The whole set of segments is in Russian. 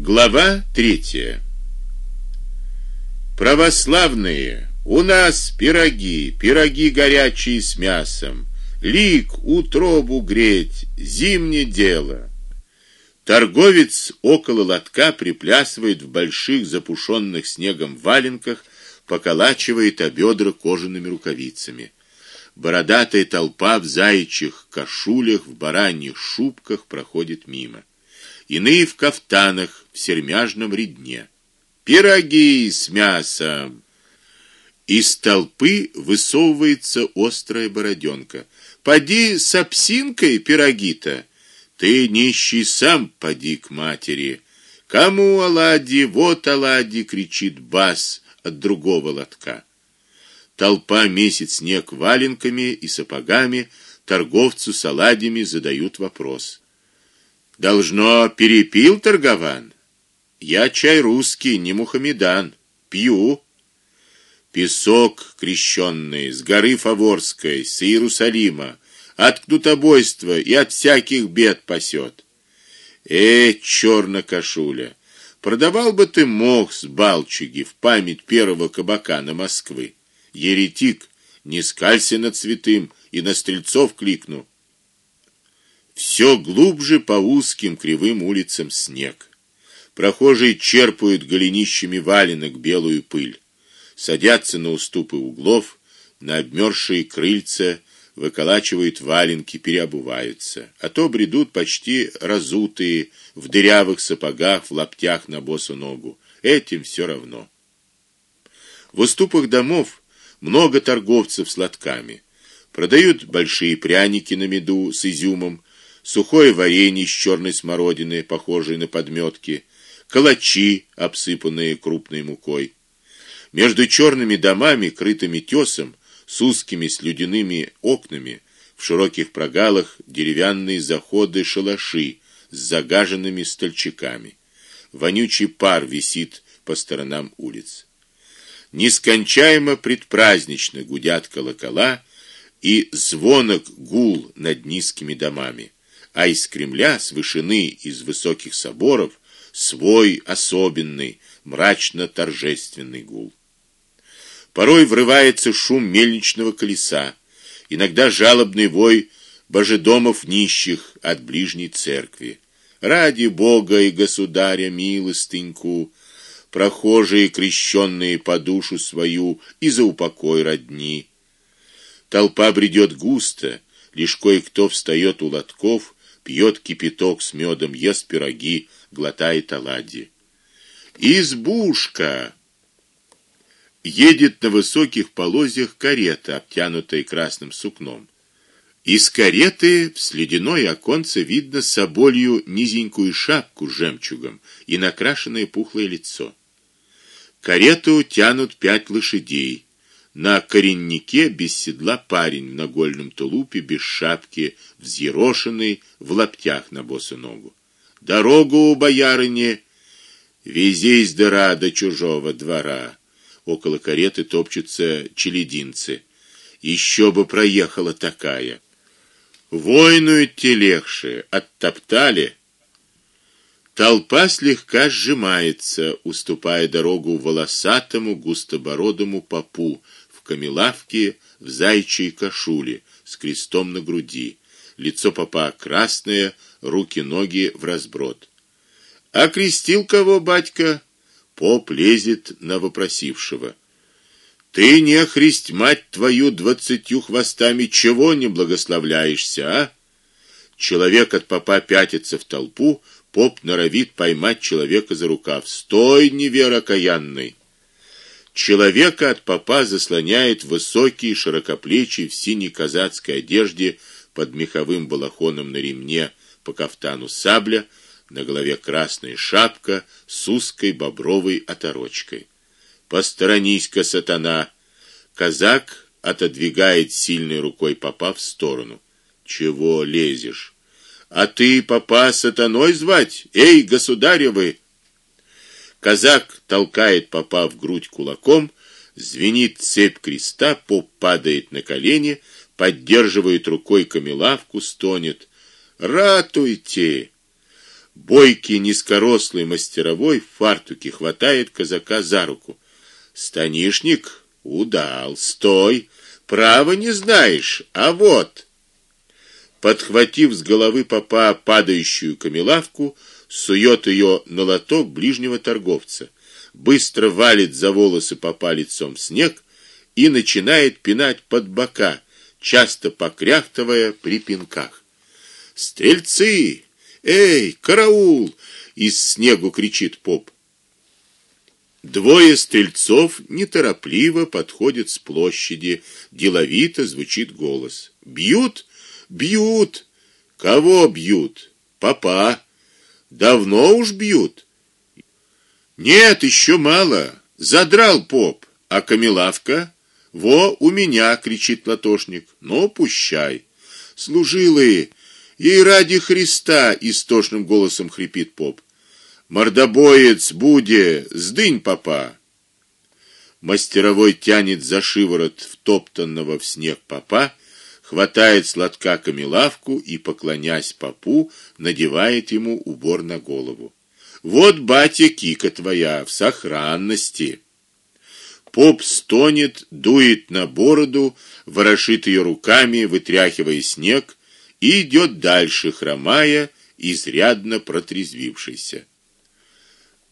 Глава третья. Православные, у нас пироги, пироги горячие с мясом. Лик утробу греть, зимнее дело. Торговец около лотка приплясывает в больших запушенных снегом валенках, поколачивает о бедра кожаными рукавицами. Бородатая толпа в заячьих кашулях, в бараньих шубках проходит мимо иные в кафтанах в сермяжном редне. Пироги с мясом. Из толпы высовывается острая бороденка. Поди с апсинкой пироги-то. Ты нищий сам поди к матери. Кому оладьи, вот оладьи, кричит бас от другого лотка. Толпа месит снег валенками и сапогами, торговцу с оладьями задают вопрос. Должно перепил торгован. Я чай русский, не мухаммедан, пью. Песок крещенный с горы Фаворской, с Иерусалима, от кнутобойства и от всяких бед пасет. Э, черна кашуля, продавал бы ты мох с Балчуги в память первого кабака на Москвы. Еретик, не скалься над святым и на стрельцов кликну все глубже по узким кривым улицам снег. Прохожие черпают голенищами валенок белую пыль, садятся на уступы углов, на обмерзшие крыльца, выколачивают валенки, переобуваются, а то бредут почти разутые в дырявых сапогах, в лаптях на босу ногу. Этим все равно. В уступах домов много торговцев с лотками. Продают большие пряники на меду с изюмом, сухое варенье из черной смородины, похожее на подметки, калачи, обсыпанные крупной мукой. Между черными домами, крытыми тесом, с узкими слюдяными окнами, в широких прогалах деревянные заходы шалаши с загаженными стольчиками. Вонючий пар висит по сторонам улиц. Нескончаемо предпразднично гудят колокола, и звонок гул над низкими домами а из Кремля, с вышины из высоких соборов, свой особенный, мрачно-торжественный гул. Порой врывается шум мельничного колеса, иногда жалобный вой божедомов нищих от ближней церкви. Ради Бога и государя милостыньку, прохожие крещенные по душу свою и за упокой родни. Толпа бредет густо, лишь кое-кто встает у лотков пьет кипяток с медом, ест пироги, глотает оладьи. Избушка едет на высоких полозьях карета, обтянутая красным сукном. Из кареты в следяное оконце видно соболью низенькую шапку с жемчугом и накрашенное пухлое лицо. Карету тянут пять лошадей. На кореннике без седла парень в нагольном тулупе, без шапки, взъерошенный, в лаптях на босу ногу. Дорогу, боярыне, везись дыра до чужого двора. Около кареты топчутся челединцы. Еще бы проехала такая. Войну идти легче, оттоптали. Толпа слегка сжимается, уступая дорогу волосатому густобородому попу камелавке в зайчьей кашуле с крестом на груди. Лицо попа красное, руки-ноги в разброд. А крестил кого, батька? Поп лезет на вопросившего. Ты не христь мать твою двадцатью хвостами чего не благословляешься, а? Человек от попа пятится в толпу, поп норовит поймать человека за рукав. Стой, невера каянный. Человека от попа заслоняет высокий, широкоплечий в синей казацкой одежде под меховым балахоном на ремне по кафтану сабля, на голове красная шапка с узкой бобровой оторочкой. Посторонись-ка, сатана. Казак отодвигает сильной рукой попа в сторону. Чего лезешь? А ты попа сатаной звать? Эй, государевы, Казак толкает попа в грудь кулаком, звенит цепь креста, поп падает на колени, поддерживает рукой камелавку, стонет: "Ратуйте!" Бойкий низкорослый мастеровой в фартуке хватает казака за руку. Станишник, удал, стой. Право не знаешь, а вот подхватив с головы попа падающую камелавку, сует ее на лоток ближнего торговца, быстро валит за волосы попа лицом снег и начинает пинать под бока, часто покряхтывая при пинках. Стрельцы! Эй, караул! Из снегу кричит поп. Двое стрельцов неторопливо подходят с площади, деловито звучит голос. Бьют Бьют. Кого бьют? Папа. Давно уж бьют. Нет, еще мало. Задрал поп. А камелавка? Во у меня, кричит латошник. Ну, пущай. Служилые, ей ради Христа, истошным голосом хрипит поп. Мордобоец буде, сдынь папа. Мастеровой тянет за шиворот втоптанного в снег папа хватает с лотка камелавку и, поклонясь попу, надевает ему убор на голову. Вот батя кика твоя в сохранности. Поп стонет, дует на бороду, ворошит ее руками, вытряхивая снег, и идет дальше, хромая, изрядно протрезвившийся.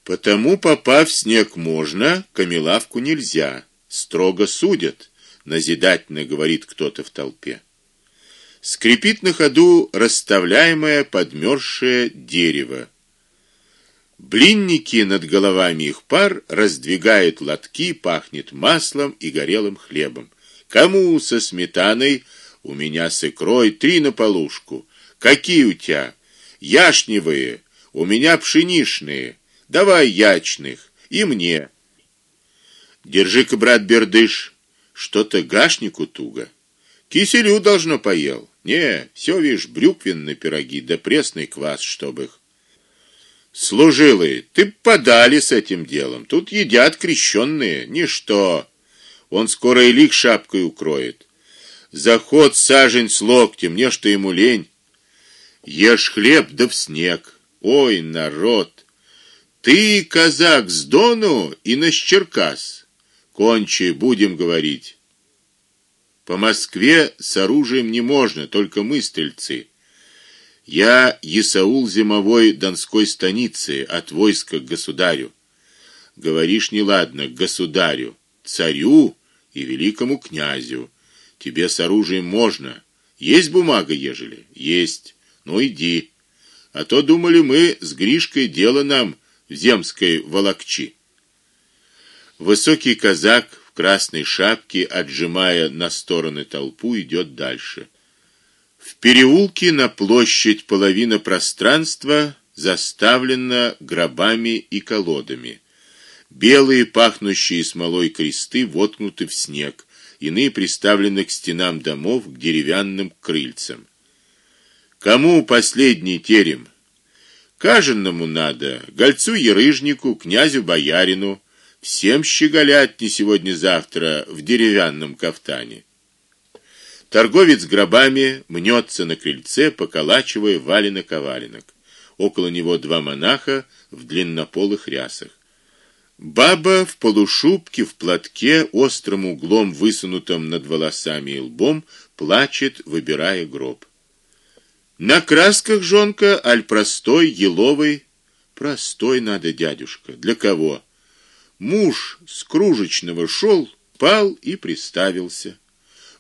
Потому попав в снег можно, камелавку нельзя, строго судят, назидательно говорит кто-то в толпе. Скрипит на ходу расставляемое подмерзшее дерево. Блинники над головами их пар раздвигают лотки, пахнет маслом и горелым хлебом. Кому со сметаной? У меня с икрой три на полушку. Какие у тебя? Яшневые. У меня пшеничные. Давай ячных и мне. Держи-ка, брат Бердыш, что-то гашнику туго. Киселю должно поел. Не, все видишь, брюквенные пироги да пресный квас, чтобы их. Служилые, ты подали с этим делом. Тут едят крещенные, ничто. Он скоро и лик шапкой укроет. Заход сажень с локтем, мне что ему лень. Ешь хлеб да в снег. Ой, народ. Ты казак с Дону и на Черкас. Кончи, будем говорить. По Москве с оружием не можно, только мы стрельцы. Я Исаул зимовой Донской станицы от войска к государю. Говоришь неладно к государю, царю и великому князю. Тебе с оружием можно. Есть бумага, ежели? Есть. Ну иди. А то думали мы с Гришкой дело нам в земской волокчи. Высокий казак красной шапке, отжимая на стороны толпу, идет дальше. В переулке на площадь половина пространства заставлена гробами и колодами. Белые пахнущие смолой кресты воткнуты в снег, иные приставлены к стенам домов, к деревянным крыльцам. Кому последний терем? Каженному надо, гольцу ерыжнику, князю боярину, Всем щеголять не сегодня-завтра в деревянном кафтане. Торговец гробами мнется на крыльце, поколачивая валенок-оваленок. Около него два монаха в длиннополых рясах. Баба в полушубке, в платке, острым углом высунутым над волосами и лбом, плачет, выбирая гроб. На красках жонка аль простой, еловый, простой надо, дядюшка. Для кого? Муж с кружечного шел, пал и приставился.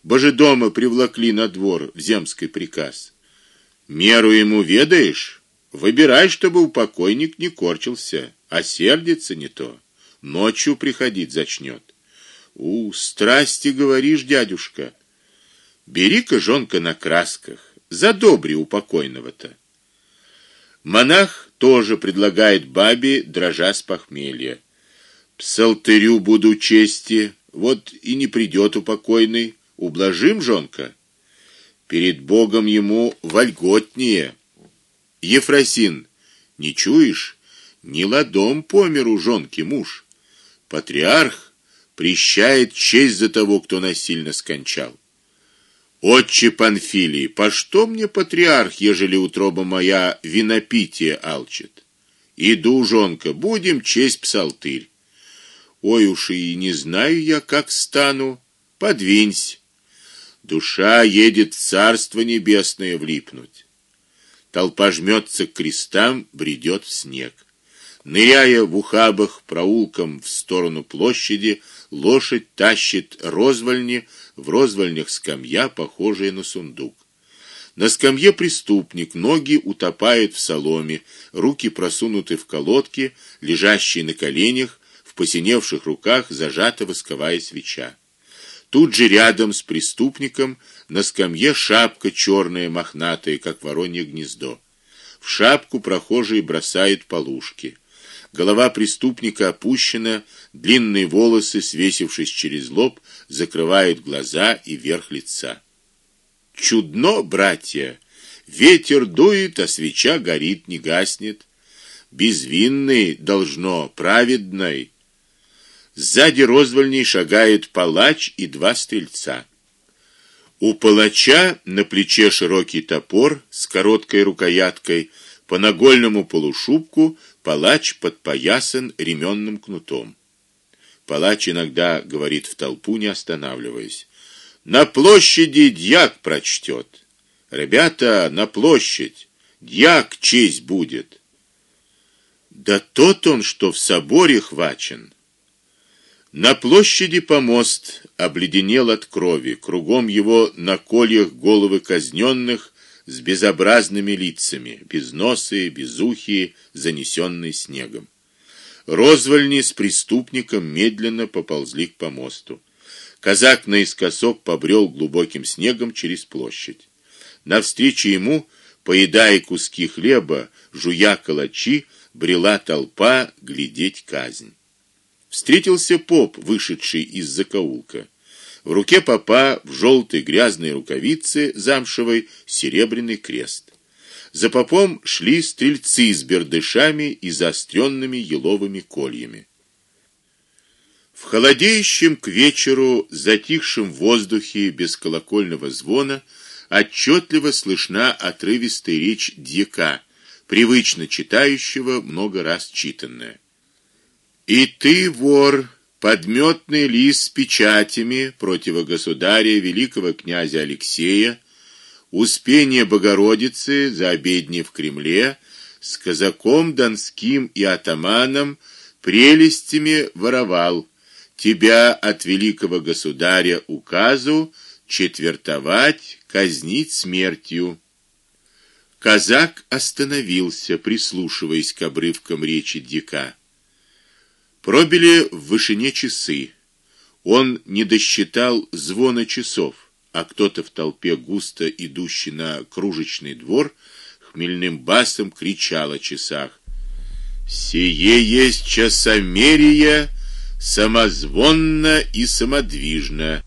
дома привлекли на двор в земский приказ. Меру ему ведаешь? Выбирай, чтобы у покойник не корчился, а сердится не то. Ночью приходить зачнет. У, страсти говоришь, дядюшка. Бери-ка жонка на красках, задобри у покойного-то. Монах тоже предлагает бабе, дрожа с похмелья. Псалтырю буду чести, вот и не придет упокойный, ублажим жонка. Перед Богом ему вольготнее. Ефросин, не чуешь? Не ладом помер у жонки муж. Патриарх прещает честь за того, кто насильно скончал. Отче Панфилий, по что мне патриарх, ежели утроба моя винопитие алчит? Иду, жонка, будем честь псалтырь. Ой уж и не знаю я, как стану. Подвинься. Душа едет в царство небесное влипнуть. Толпа жмется к крестам, бредет в снег. Ныряя в ухабах проулком в сторону площади, лошадь тащит розвольни, в розвольнях скамья, похожая на сундук. На скамье преступник, ноги утопают в соломе, руки просунуты в колодки, лежащие на коленях, посиневших руках зажата восковая свеча. Тут же рядом с преступником на скамье шапка черная мохнатая, как воронье гнездо. В шапку прохожие бросают полушки. Голова преступника опущена, длинные волосы, свесившись через лоб, закрывают глаза и верх лица. Чудно, братья. Ветер дует, а свеча горит, не гаснет. Безвинный должно, праведный. Сзади розвольней шагает палач и два стрельца. У палача на плече широкий топор с короткой рукояткой, по нагольному полушубку палач подпоясан ременным кнутом. Палач иногда говорит в толпу, не останавливаясь: "На площади дьяк прочтет. Ребята, на площадь. Дьяк честь будет". Да тот он, что в соборе хвачен. На площади помост обледенел от крови, кругом его на кольях головы казненных с безобразными лицами, безносые, безухие, занесенные снегом. Розвольни с преступником медленно поползли к помосту. Казак наискосок побрел глубоким снегом через площадь. Навстречу ему, поедая куски хлеба, жуя калачи, брела толпа глядеть казнь. Встретился поп, вышедший из закоулка. В руке попа в желтой грязной рукавице замшевой серебряный крест. За попом шли стрельцы с бердышами и заостренными еловыми кольями. В холодеющем к вечеру затихшем воздухе без колокольного звона отчетливо слышна отрывистая речь дьяка, привычно читающего много раз читанное. И ты, вор, подметный лист с печатями против государя великого князя Алексея, Успение Богородицы за обедни в Кремле с казаком донским и атаманом прелестями воровал тебя от великого государя указу четвертовать, казнить смертью. Казак остановился, прислушиваясь к обрывкам речи дика. Пробили в вышине часы. Он не досчитал звона часов, а кто-то в толпе густо идущий на кружечный двор хмельным басом кричал о часах: "Сие есть часомерие, самозвонно и самодвижно".